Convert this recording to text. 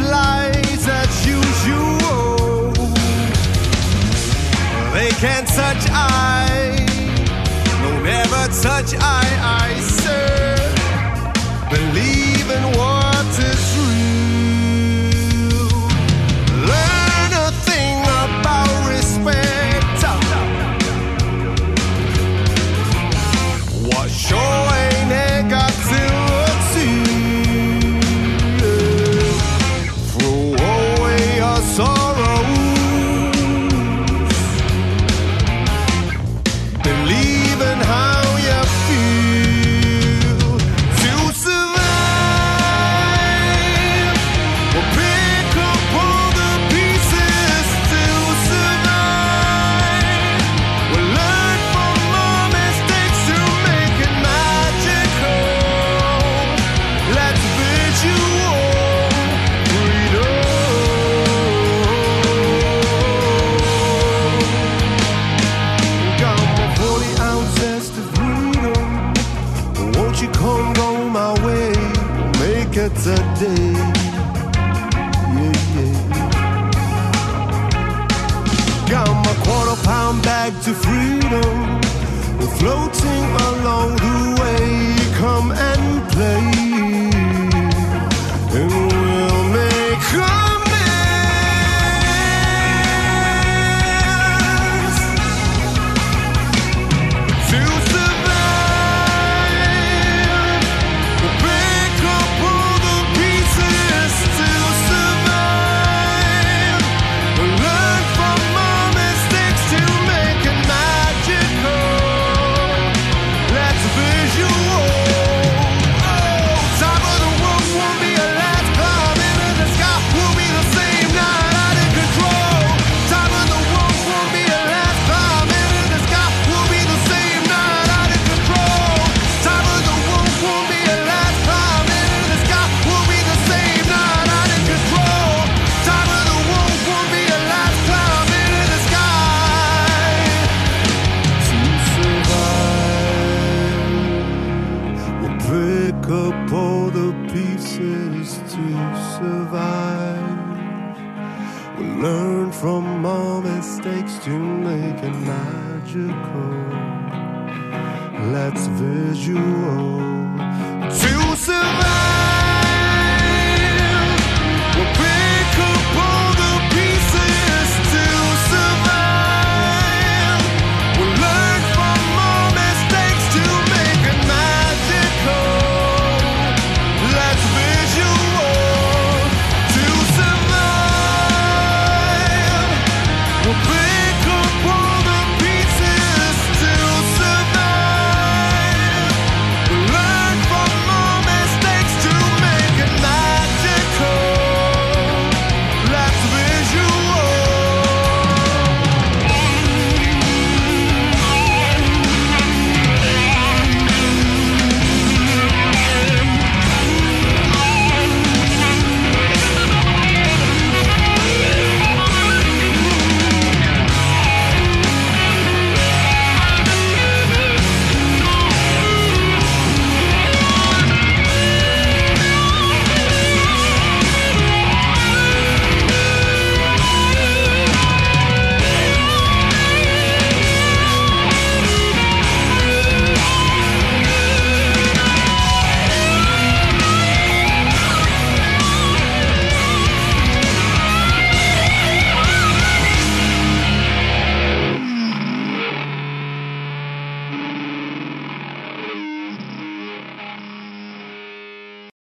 lies that you show. They can't touch I, no never touch I. I sir. believe in what. cigarettes a day. Yeah, yeah. Got my quarter pound back to freedom. We're floating along the way. Come and play. And up all the pieces to survive. We learn from our mistakes to make it magical. Let's visual to survive.